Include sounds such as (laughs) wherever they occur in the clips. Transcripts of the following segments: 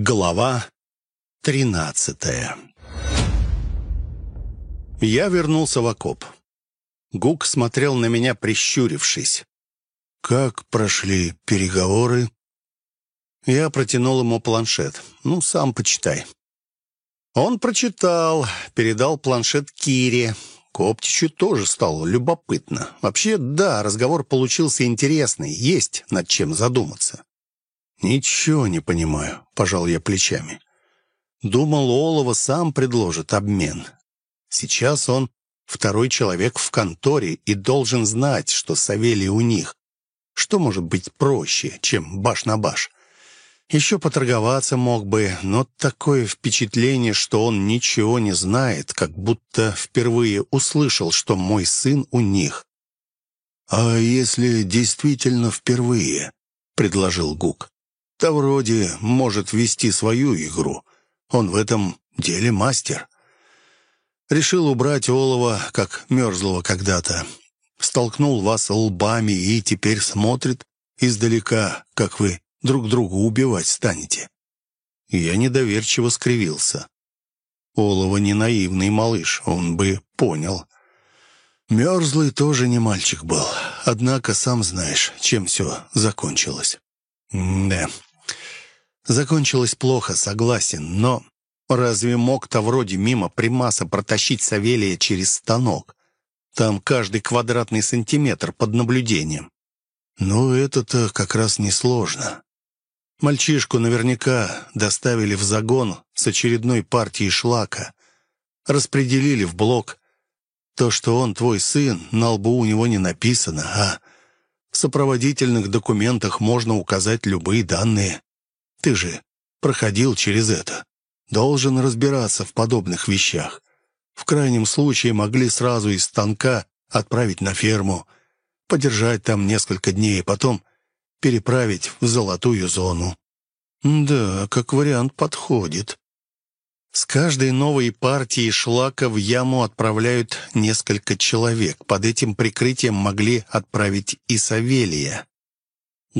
Глава тринадцатая Я вернулся в окоп. Гук смотрел на меня, прищурившись. «Как прошли переговоры?» Я протянул ему планшет. «Ну, сам почитай». Он прочитал, передал планшет Кире. Коптичу тоже стало любопытно. Вообще, да, разговор получился интересный, есть над чем задуматься. «Ничего не понимаю», — пожал я плечами. Думал, Олова сам предложит обмен. Сейчас он второй человек в конторе и должен знать, что Савелий у них. Что может быть проще, чем баш на баш? Еще поторговаться мог бы, но такое впечатление, что он ничего не знает, как будто впервые услышал, что мой сын у них. «А если действительно впервые?» — предложил Гук. «То вроде может вести свою игру. Он в этом деле мастер». Решил убрать олова, как мерзлого когда-то столкнул вас лбами и теперь смотрит издалека, как вы друг друга убивать станете. Я недоверчиво скривился. Олова не наивный малыш, он бы понял. Мерзлый тоже не мальчик был, однако сам знаешь, чем все закончилось. Да, закончилось плохо, согласен, но разве мог-то вроде мимо примаса протащить Савелия через станок? Там каждый квадратный сантиметр под наблюдением. Ну, это-то как раз несложно. Мальчишку наверняка доставили в загон с очередной партией шлака. Распределили в блок. То, что он твой сын, на лбу у него не написано, а в сопроводительных документах можно указать любые данные. Ты же проходил через это. Должен разбираться в подобных вещах. В крайнем случае могли сразу из станка отправить на ферму, подержать там несколько дней, потом переправить в золотую зону. Да, как вариант подходит. С каждой новой партией шлака в яму отправляют несколько человек. Под этим прикрытием могли отправить и Савелия.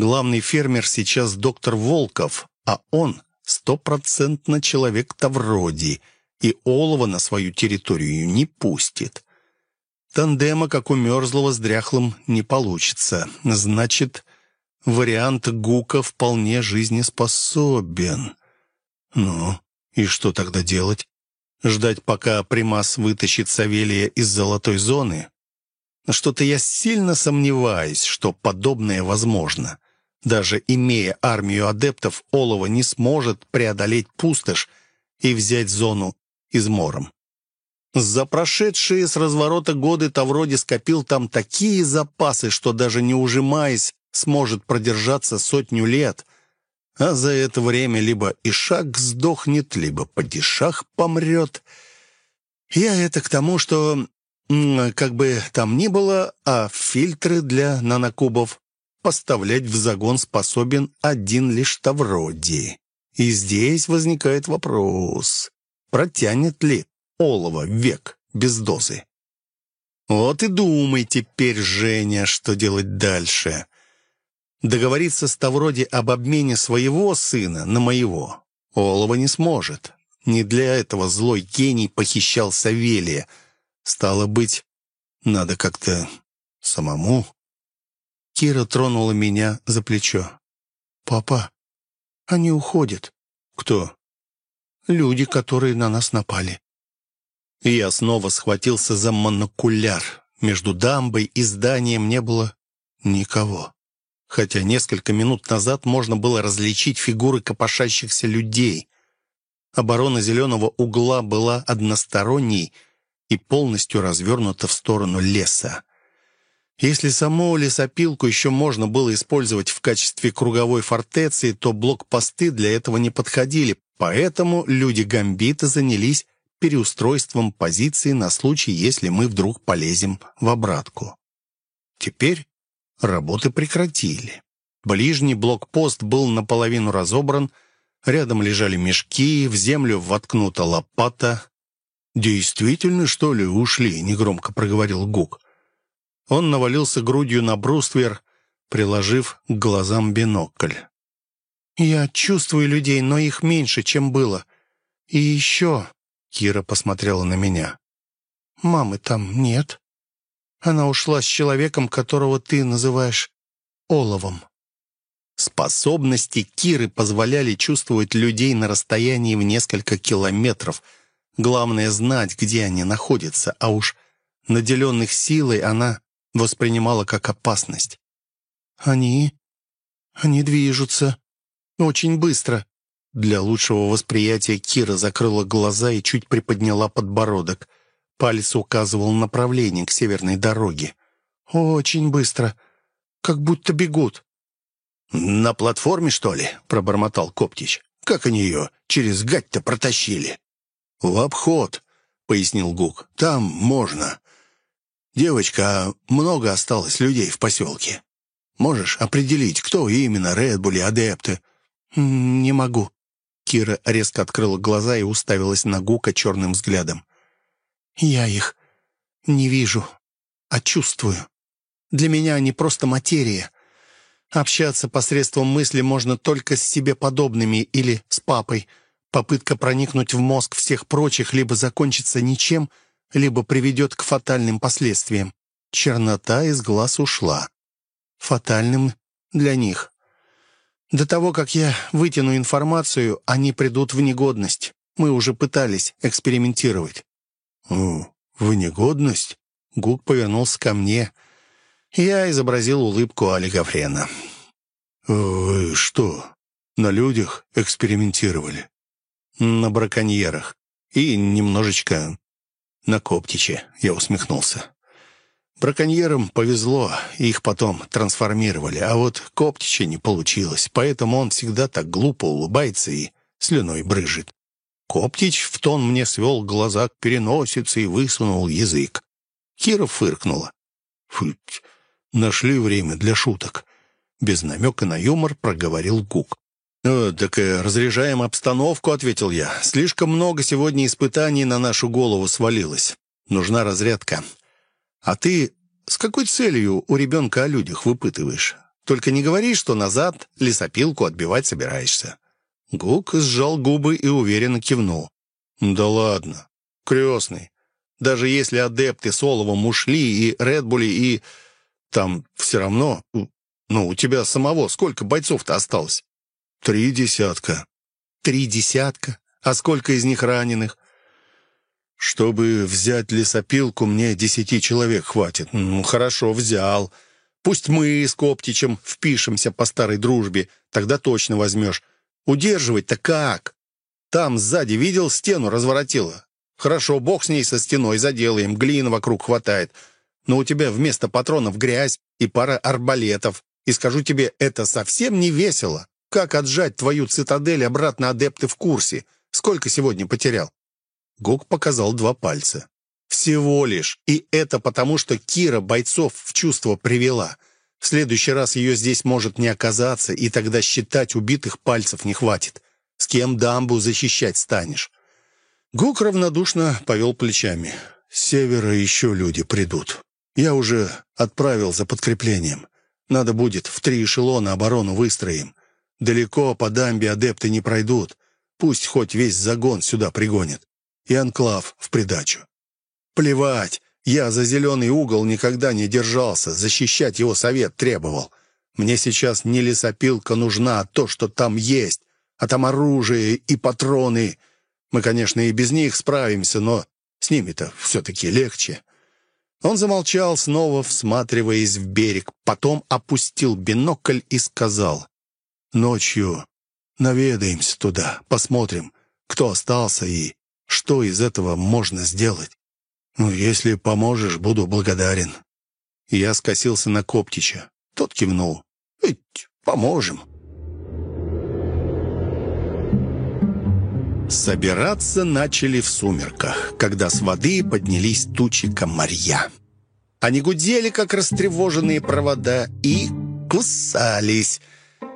Главный фермер сейчас доктор Волков, а он стопроцентно человек Тавроди — и олова на свою территорию не пустит. Тандема, как у мерзлого с дряхлым, не получится. Значит, вариант Гука вполне жизнеспособен. Ну, и что тогда делать? Ждать, пока Примас вытащит Савелия из золотой зоны? Что-то я сильно сомневаюсь, что подобное возможно. Даже имея армию адептов, Олова не сможет преодолеть пустошь и взять зону измором. За прошедшие с разворота годы Тавроди скопил там такие запасы, что даже не ужимаясь, сможет продержаться сотню лет. А за это время либо Ишак сдохнет, либо Падишах помрет. Я это к тому, что, как бы там ни было, а фильтры для нанокубов поставлять в загон способен один лишь Тавроди. И здесь возникает вопрос, протянет ли олово век без дозы. Вот и думай теперь, Женя, что делать дальше. Договориться с Тавроди об обмене своего сына на моего Олова не сможет. Не для этого злой гений похищал Савелия. Стало быть, надо как-то самому. Кира тронула меня за плечо. «Папа, они уходят». «Кто?» люди, которые на нас напали. И я снова схватился за монокуляр. Между дамбой и зданием не было никого. Хотя несколько минут назад можно было различить фигуры копошащихся людей. Оборона зеленого угла была односторонней и полностью развернута в сторону леса. Если саму лесопилку еще можно было использовать в качестве круговой фортеции, то блокпосты для этого не подходили, Поэтому люди Гамбита занялись переустройством позиции на случай, если мы вдруг полезем в обратку. Теперь работы прекратили. Ближний блокпост был наполовину разобран, рядом лежали мешки, в землю воткнута лопата. «Действительно, что ли, ушли?» — негромко проговорил Гук. Он навалился грудью на бруствер, приложив к глазам бинокль. «Я чувствую людей, но их меньше, чем было. И еще...» — Кира посмотрела на меня. «Мамы там нет. Она ушла с человеком, которого ты называешь Оловом». Способности Киры позволяли чувствовать людей на расстоянии в несколько километров. Главное — знать, где они находятся, а уж наделенных силой она воспринимала как опасность. «Они... они движутся. Очень быстро». Для лучшего восприятия Кира закрыла глаза и чуть приподняла подбородок. Палец указывал направление к северной дороге. «Очень быстро. Как будто бегут». «На платформе, что ли?» — пробормотал Коптич. «Как они ее через гать-то протащили?» «В обход», — пояснил Гук. «Там можно. Девочка, а много осталось людей в поселке? Можешь определить, кто именно, Редбули, адепты?» «Не могу». Кира резко открыла глаза и уставилась на Гука черным взглядом. «Я их не вижу, а чувствую. Для меня они просто материя. Общаться посредством мысли можно только с себе подобными или с папой. Попытка проникнуть в мозг всех прочих либо закончится ничем, либо приведет к фатальным последствиям. Чернота из глаз ушла. Фатальным для них. До того, как я вытяну информацию, они придут в негодность. Мы уже пытались экспериментировать. «О, в негодность?» Гук повернулся ко мне — я изобразил улыбку Али Гафрена. «Вы что, на людях экспериментировали?» «На браконьерах. И немножечко на Коптиче», — я усмехнулся. Браконьерам повезло, их потом трансформировали, а вот Коптича не получилось, поэтому он всегда так глупо улыбается и слюной брыжет. Коптич в тон мне свел глаза к переносице и высунул язык. Кира фыркнула. «Фу, нашли время для шуток». Без намека на юмор проговорил Гук. «Э, «Так э, разряжаем обстановку», — ответил я. «Слишком много сегодня испытаний на нашу голову свалилось. Нужна разрядка. А ты с какой целью у ребенка о людях выпытываешь? Только не говори, что назад лесопилку отбивать собираешься». Гук сжал губы и уверенно кивнул. «Да ладно, крестный. Даже если адепты с Оловом ушли, и Редбули, и там все равно... Ну, у тебя самого сколько бойцов-то осталось? Три десятка. Три десятка? А сколько из них раненых? Чтобы взять лесопилку, мне десяти человек хватит. Ну, хорошо, взял. Пусть мы с Коптичем впишемся по старой дружбе, тогда точно возьмешь. Удерживать-то как? Там сзади, видел, стену разворотила. Хорошо, бог с ней со стеной, заделаем, глины вокруг хватает но у тебя вместо патронов грязь и пара арбалетов. И скажу тебе, это совсем не весело. Как отжать твою цитадель обратно адепты в курсе? Сколько сегодня потерял?» Гук показал два пальца. «Всего лишь. И это потому, что Кира бойцов в чувство привела. В следующий раз ее здесь может не оказаться, и тогда считать убитых пальцев не хватит. С кем дамбу защищать станешь?» Гук равнодушно повел плечами. «С севера еще люди придут. Я уже отправил за подкреплением. Надо будет, в три эшелона оборону выстроим. Далеко по дамбе адепты не пройдут. Пусть хоть весь загон сюда пригонит. И анклав в придачу. Плевать, я за зеленый угол никогда не держался, защищать его совет требовал. Мне сейчас не лесопилка нужна, а то, что там есть. А там оружие и патроны. Мы, конечно, и без них справимся, но с ними-то все-таки легче. Он замолчал, снова всматриваясь в берег, потом опустил бинокль и сказал, «Ночью наведаемся туда, посмотрим, кто остался и что из этого можно сделать. Ну, если поможешь, буду благодарен». Я скосился на Коптича. Тот кивнул. «Ведь поможем». Собираться начали в сумерках, когда с воды поднялись тучи комарья. Они гудели, как растревоженные провода, и кусались.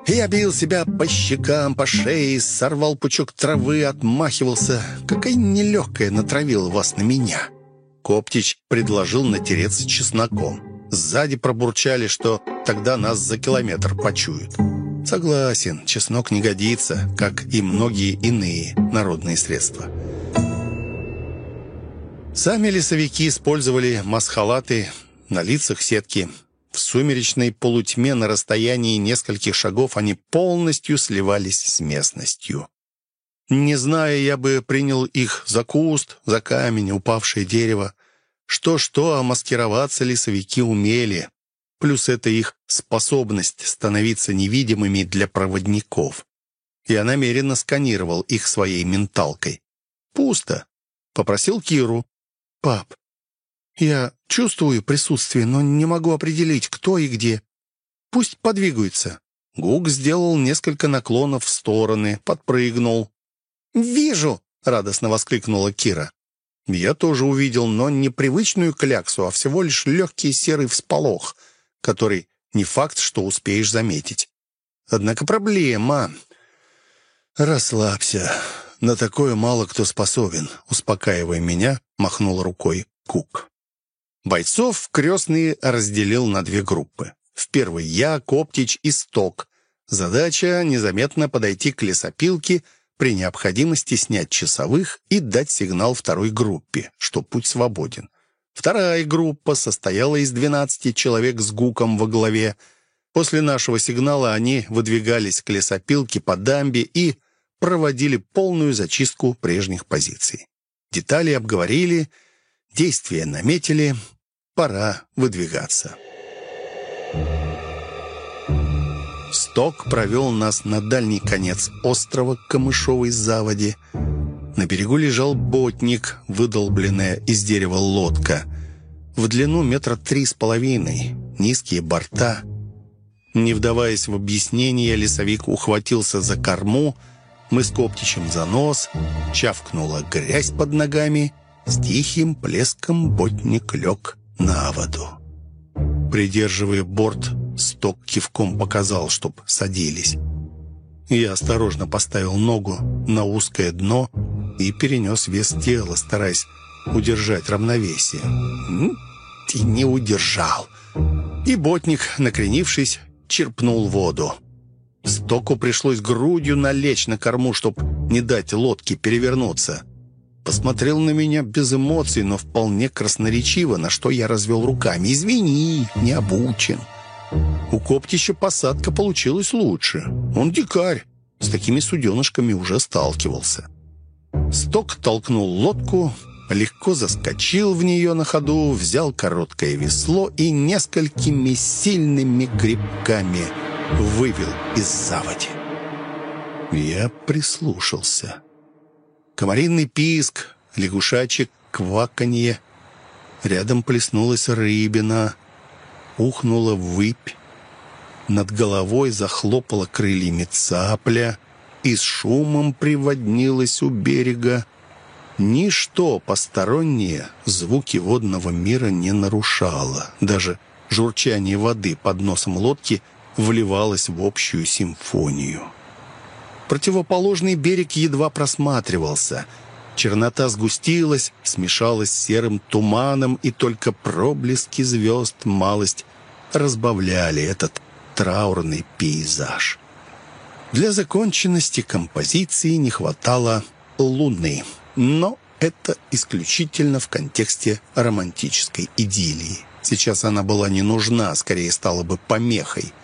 Я бил себя по щекам, по шее, сорвал пучок травы, отмахивался. Какая нелегкая натравила вас на меня. Коптич предложил натереться чесноком. Сзади пробурчали, что тогда нас за километр почуют. Согласен, чеснок не годится, как и многие иные народные средства. Сами лесовики использовали масхалаты, на лицах сетки. Сумеречной полутьме на расстоянии нескольких шагов они полностью сливались с местностью. Не зная, я бы принял их за куст, за камень, упавшее дерево. Что-что, а маскироваться лесовики умели. Плюс это их способность становиться невидимыми для проводников. Я намеренно сканировал их своей менталкой. Пусто. Попросил Киру. «Пап, я чувствую присутствие, но не могу определить, кто и где. Пусть подвигаются». Гук сделал несколько наклонов в стороны, подпрыгнул. «Вижу!» — радостно воскликнула Кира. Я тоже увидел, но не привычную кляксу, а всего лишь легкий серый всполох, который не факт, что успеешь заметить. Однако проблема... «Расслабься. На такое мало кто способен», — успокаивая меня, махнул рукой Кук. Бойцов крестный разделил на две группы. В первой я, Коптич и Сток. Задача — незаметно подойти к лесопилке, при необходимости снять часовых и дать сигнал второй группе, что путь свободен. Вторая группа состояла из 12 человек с Гуком во главе. После нашего сигнала они выдвигались к лесопилке по дамбе и проводили полную зачистку прежних позиций. Детали обговорили, действия наметили, пора выдвигаться. Сток провел нас на дальний конец острова Камышовой заводи. На берегу лежал ботник, выдолбленная из дерева лодка. В длину метра три с половиной, низкие борта. Не вдаваясь в объяснение, лесовик ухватился за корму, мы с Коптичем за нос, чавкнула грязь под ногами, с тихим плеском ботник лег на воду. Придерживая борт, сток кивком показал, чтоб садились. Я осторожно поставил ногу на узкое дно и перенес вес тела, стараясь удержать равновесие. И не удержал. И ботник, накренившись, черпнул воду. Стоку пришлось грудью налечь на корму, чтобы не дать лодке перевернуться. Посмотрел на меня без эмоций, но вполне красноречиво, на что я развел руками. «Извини, не обучен». У Коптища посадка получилась лучше. Он дикарь, с такими суденышками уже сталкивался. Сток толкнул лодку, легко заскочил в нее на ходу, взял короткое весло и несколькими сильными грибками – вывел из заводи. Я прислушался. Комариный писк, лягушачье кваканье. Рядом плеснулась рыбина, ухнула выпь. Над головой захлопала крыльями цапля и с шумом приводнилась у берега. Ничто постороннее звуки водного мира не нарушало. Даже журчание воды под носом лодки вливалась в общую симфонию. Противоположный берег едва просматривался. Чернота сгустилась, смешалась с серым туманом, и только проблески звезд малость разбавляли этот траурный пейзаж. Для законченности композиции не хватало луны, но это исключительно в контексте романтической идиллии. Сейчас она была не нужна, скорее стала бы помехой.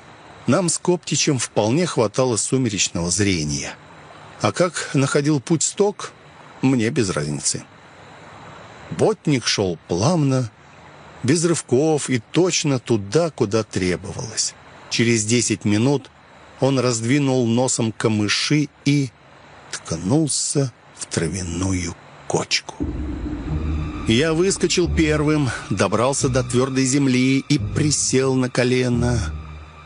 Нам с Коптичем вполне хватало сумеречного зрения. А как находил путь сток, мне без разницы. Ботник шел плавно, без рывков и точно туда, куда требовалось. Через десять минут он раздвинул носом камыши и ткнулся в травяную кочку. Я выскочил первым, добрался до твердой земли и присел на колено.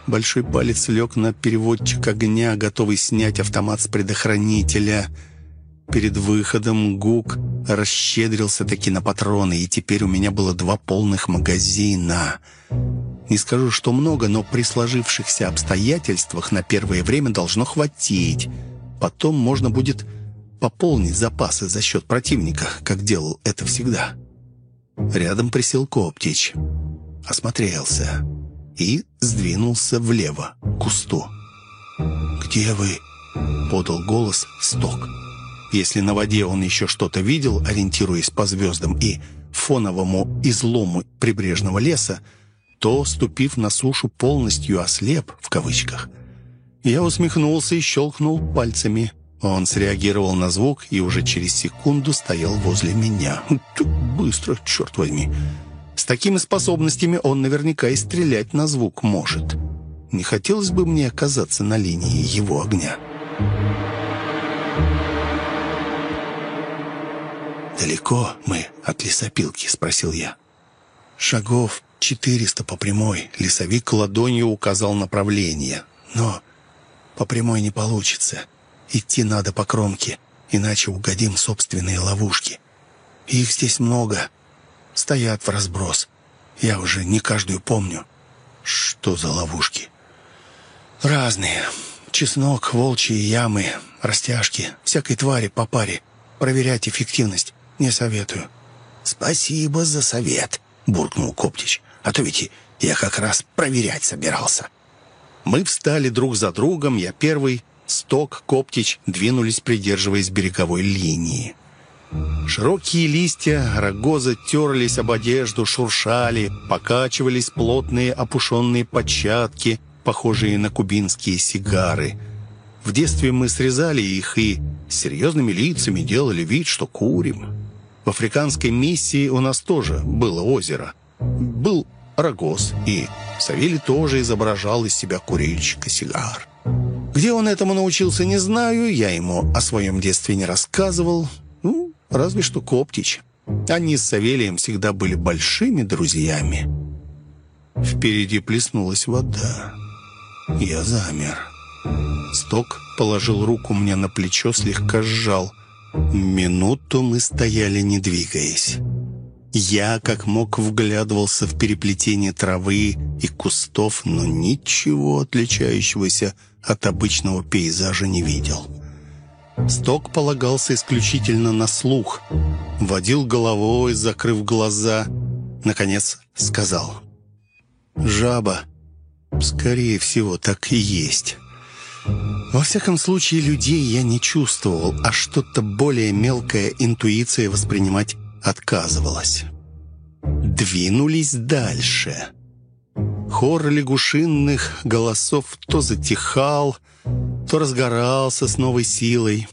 Большой палец лег на переводчик огня, готовый снять автомат с предохранителя. Перед выходом ГУК расщедрился таки на патроны, и теперь у меня было два полных магазина. Не скажу, что много, но при сложившихся обстоятельствах на первое время должно хватить. Потом можно будет пополнить запасы за счет противника, как делал это всегда. Рядом присел Коптич. Осмотрелся и сдвинулся влево, к кусту. «Где вы?» — подал голос Сток. Если на воде он еще что-то видел, ориентируясь по звездам и фоновому излому прибрежного леса, то, ступив на сушу, полностью ослеп, в кавычках. Я усмехнулся и щелкнул пальцами. Он среагировал на звук и уже через секунду стоял возле меня. Быстро, черт возьми. С такими способностями он наверняка и стрелять на звук может. Не хотелось бы мне оказаться на линии его огня. «Далеко мы от лесопилки?» — спросил я. «Шагов четыреста по прямой». Лесовик ладонью указал направление. «Но по прямой не получится. Идти надо по кромке, иначе угодим собственные ловушки. Их здесь много. Стоят в разброс. Я уже не каждую помню». «Что за ловушки?» «Разные. Чеснок, волчьи ямы, растяжки, всякой твари по паре. Проверять эффективность не советую». «Спасибо за совет», — буркнул Коптич. «А то ведь я как раз проверять собирался». Мы встали друг за другом, я первый, Сток, Коптич двинулись, придерживаясь береговой линии. Широкие листья рогоза терлись об одежду, шуршали, покачивались плотные опушенные початки, похожие на кубинские сигары. В детстве мы срезали их и серьезными лицами делали вид, что курим. В африканской миссии у нас тоже было озеро. Был рогоз, и Савелий тоже изображал из себя курильщика сигар. Где он этому научился, не знаю, я ему о своем детстве не рассказывал. Разве что Коптич. Они с Савелием всегда были большими друзьями. Впереди плеснулась вода. Я замер. Сток положил руку мне на плечо, слегка сжал. Минуту мы стояли, не двигаясь. Я, как мог, вглядывался в переплетение травы и кустов, но ничего отличающегося от обычного пейзажа не видел. Сток полагался исключительно на слух. Водил головой, закрыв глаза. Наконец сказал. «Жаба. Скорее всего, так и есть». Во всяком случае, людей я не чувствовал, а что-то более мелкая интуиция воспринимать отказывалась. Двинулись дальше. Хор лягушинных голосов то затихал, то разгорался с новой силой.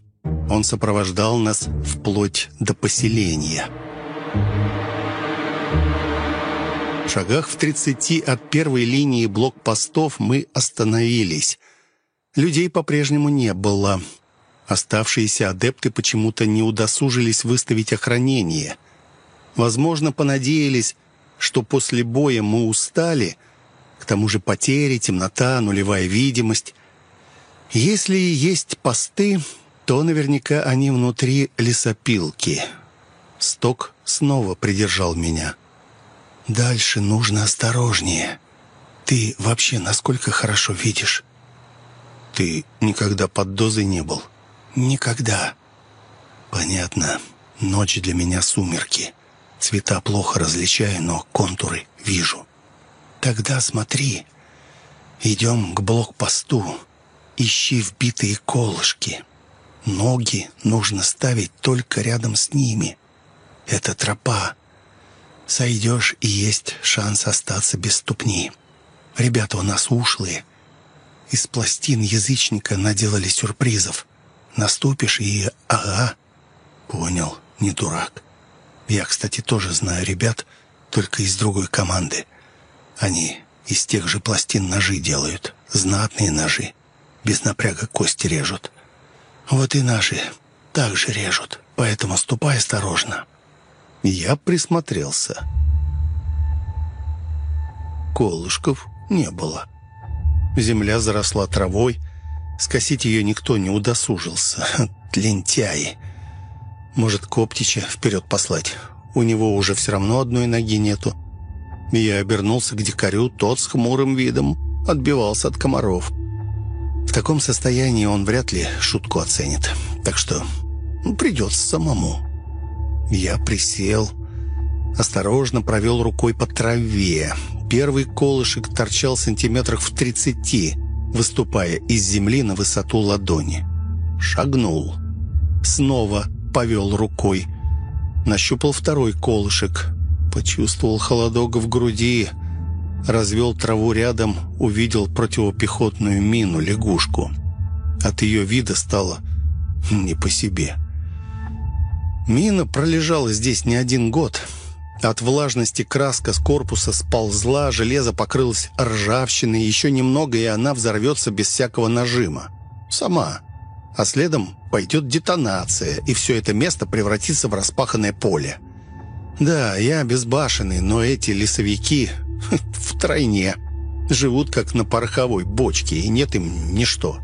Он сопровождал нас вплоть до поселения. В шагах в тридцати от первой линии блокпостов мы остановились. Людей по-прежнему не было. Оставшиеся адепты почему-то не удосужились выставить охранение. Возможно, понадеялись, что после боя мы устали, к тому же потери, темнота, нулевая видимость. Если есть посты, то наверняка они внутри лесопилки. Сток снова придержал меня. «Дальше нужно осторожнее. Ты вообще насколько хорошо видишь?» «Ты никогда под дозой не был?» «Никогда». «Понятно. Ночь для меня сумерки. Цвета плохо различаю, но контуры вижу». «Тогда смотри. Идем к блокпосту. Ищи вбитые колышки. Ноги нужно ставить только рядом с ними. Это тропа. Сойдешь, и есть шанс остаться без ступни. Ребята у нас ушлые. Из пластин язычника наделали сюрпризов. Наступишь и... Ага. Понял, не дурак. Я, кстати, тоже знаю ребят, только из другой команды. Они из тех же пластин ножи делают. Знатные ножи. Без напряга кости режут. Вот и наши так же режут. Поэтому ступай осторожно. Я присмотрелся. Колышков не было. Земля заросла травой. Скосить ее никто не удосужился. (laughs) Лентяи. Может, Коптича вперед послать? У него уже все равно одной ноги нету. Я обернулся к дикарю, тот с хмурым видом отбивался от комаров. В таком состоянии он вряд ли шутку оценит. Так что придется самому. Я присел, осторожно провел рукой по траве. Первый колышек торчал сантиметрах в тридцати. выступая из земли на высоту ладони. Шагнул. Снова повел рукой. Нащупал второй колышек. Почувствовал холодок в груди. Развел траву рядом, увидел противопехотную мину, лягушку. От ее вида стало не по себе. Мина пролежала здесь не один год. От влажности краска с корпуса сползла, железо покрылось ржавчиной, еще немного, и она взорвется без всякого нажима. Сама. А следом пойдет детонация, и все это место превратится в распаханное поле. Да, я безбашенный, но эти лесовики (laughs) втройне живут как на пороховой бочке, и нет им ничто.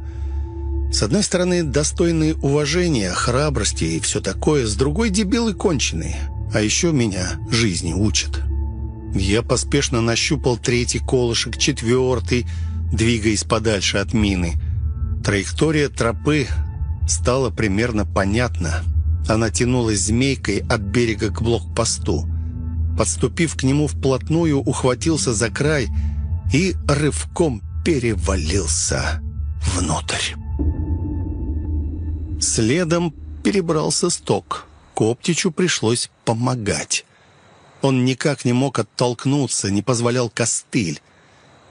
С одной стороны, достойные уважения, храбрости и все такое, с другой – дебилы конченые. А еще меня жизни учат. Я поспешно нащупал третий колышек, четвертый, двигаясь подальше от мины. Траектория тропы стала примерно понятна. Она тянулась змейкой от берега к блокпосту. Подступив к нему вплотную, ухватился за край и рывком перевалился внутрь. Следом перебрался сток. Коптичу пришлось помогать. Он никак не мог оттолкнуться, не позволял костыль.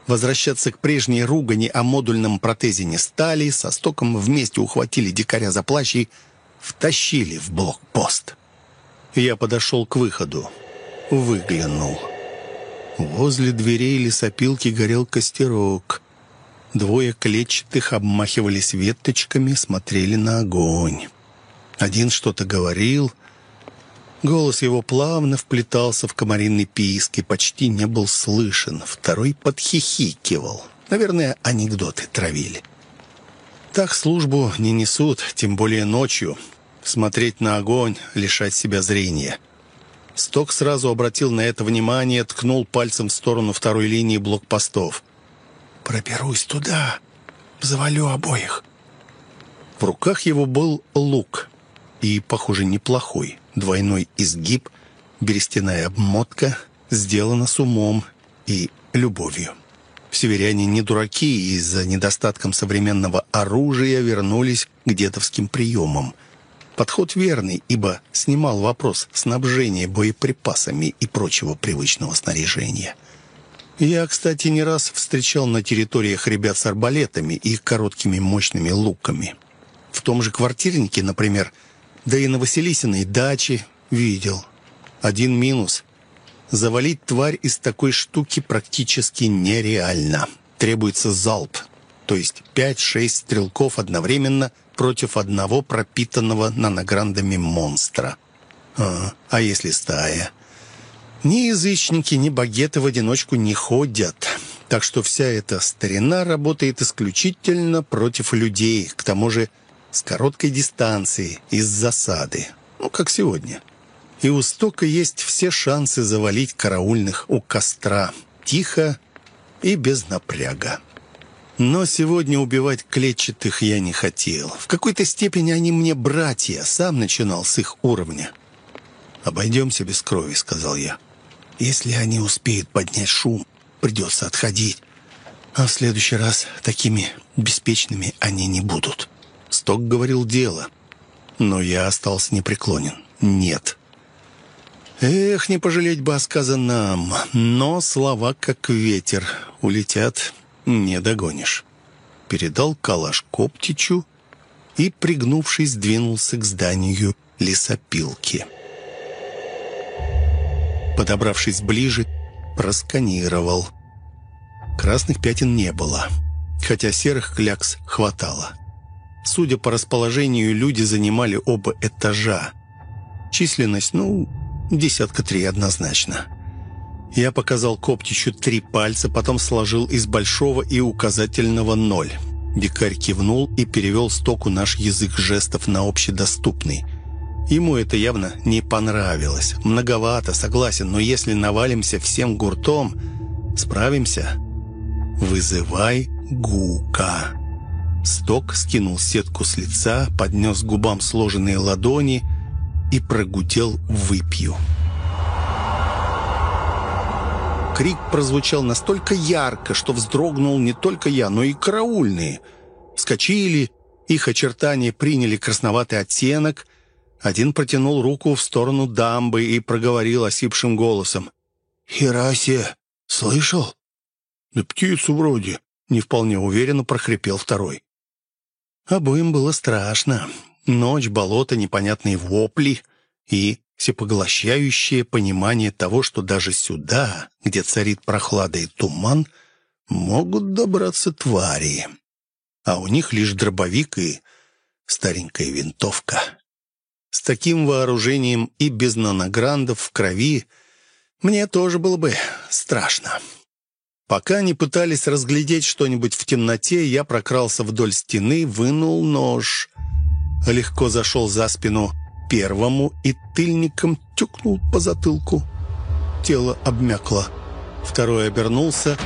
Возвращаться к прежней ругани о модульном протезе не стали, со стоком вместе ухватили дикаря за плащ и втащили в блокпост. Я подошел к выходу. Выглянул. Возле дверей лесопилки горел костерок. Двое клетчатых обмахивались веточками, смотрели на огонь. Один что-то говорил. Голос его плавно вплетался в комаринный писк и почти не был слышен. Второй подхихикивал. Наверное, анекдоты травили. Так службу не несут, тем более ночью. Смотреть на огонь, лишать себя зрения. Сток сразу обратил на это внимание, ткнул пальцем в сторону второй линии блокпостов. Проберусь туда, завалю обоих». В руках его был лук. И, похоже, неплохой. Двойной изгиб, берестяная обмотка, сделана с умом и любовью. Северяне не дураки и из-за недостатком современного оружия вернулись к дедовским приемам. Подход верный, ибо снимал вопрос снабжения боеприпасами и прочего привычного снаряжения. Я, кстати, не раз встречал на территориях ребят с арбалетами и короткими мощными луками. В том же квартирнике, например, да и на Василисиной даче видел. Один минус. Завалить тварь из такой штуки практически нереально. Требуется залп, то есть 5-6 стрелков одновременно против одного пропитанного нанограндами монстра. А, а если стая? Ни язычники, ни багеты в одиночку не ходят. Так что вся эта старина работает исключительно против людей, к тому же с короткой дистанции, из засады. Ну, как сегодня. И у Стока есть все шансы завалить караульных у костра. Тихо и без напряга. Но сегодня убивать клетчатых я не хотел. В какой-то степени они мне братья. Сам начинал с их уровня. «Обойдемся без крови», — сказал я. Если они успеют поднять шум, придется отходить. А в следующий раз такими беспечными они не будут. Сток говорил дело, но я остался непреклонен. Нет. Эх, не пожалеть бы о сказанном, но слова как ветер. Улетят, не догонишь. Передал калаш Коптичу и, пригнувшись, двинулся к зданию лесопилки. Подобравшись ближе, просканировал. Красных пятен не было, хотя серых клякс хватало. Судя по расположению, люди занимали оба этажа. Численность, ну, десятка три однозначно. Я показал Коптичу три пальца, потом сложил из большого и указательного ноль. Дикарь кивнул и перевел стоку наш язык жестов на общедоступный. Ему это явно не понравилось. Многовато, согласен, но если навалимся всем гуртом, справимся. Вызывай Гука. Сток скинул сетку с лица, поднес губам сложенные ладони и прогудел «выпью». Крик прозвучал настолько ярко, что вздрогнул не только я, но и караульные. Вскочили, их очертания приняли красноватый оттенок. Один протянул руку в сторону дамбы и проговорил осипшим голосом. «Херасия, слышал?» «Да птицу вроде», — не вполне уверенно прохрипел второй. Обоим было страшно. Ночь, болото, непонятные вопли и всепоглощающее понимание того, что даже сюда, где царит прохлада и туман, могут добраться твари. А у них лишь дробовик и старенькая винтовка. С таким вооружением и без нанограндов в крови мне тоже было бы страшно. Пока они пытались разглядеть что-нибудь в темноте, я прокрался вдоль стены, вынул нож, легко зашел за спину первому и тыльником тюкнул по затылку. Тело обмякло. Второй обернулся,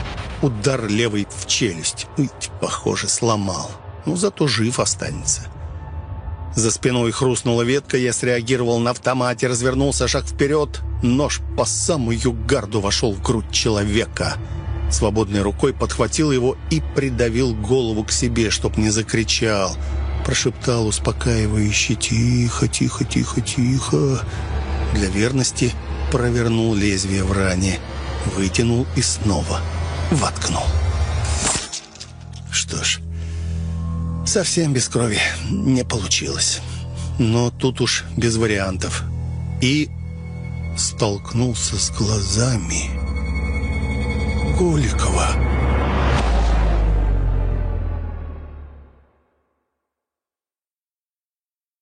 удар левой в челюсть. Ить, похоже, сломал. Ну, зато жив останется. За спиной хрустнула ветка, я среагировал на автомате, развернулся шаг вперед. Нож по самую гарду вошел в грудь человека. Свободной рукой подхватил его и придавил голову к себе, чтоб не закричал прошептал успокаивающе «Тихо, тихо, тихо, тихо». Для верности провернул лезвие в ране, вытянул и снова воткнул. Что ж, совсем без крови не получилось. Но тут уж без вариантов. И столкнулся с глазами Голикова.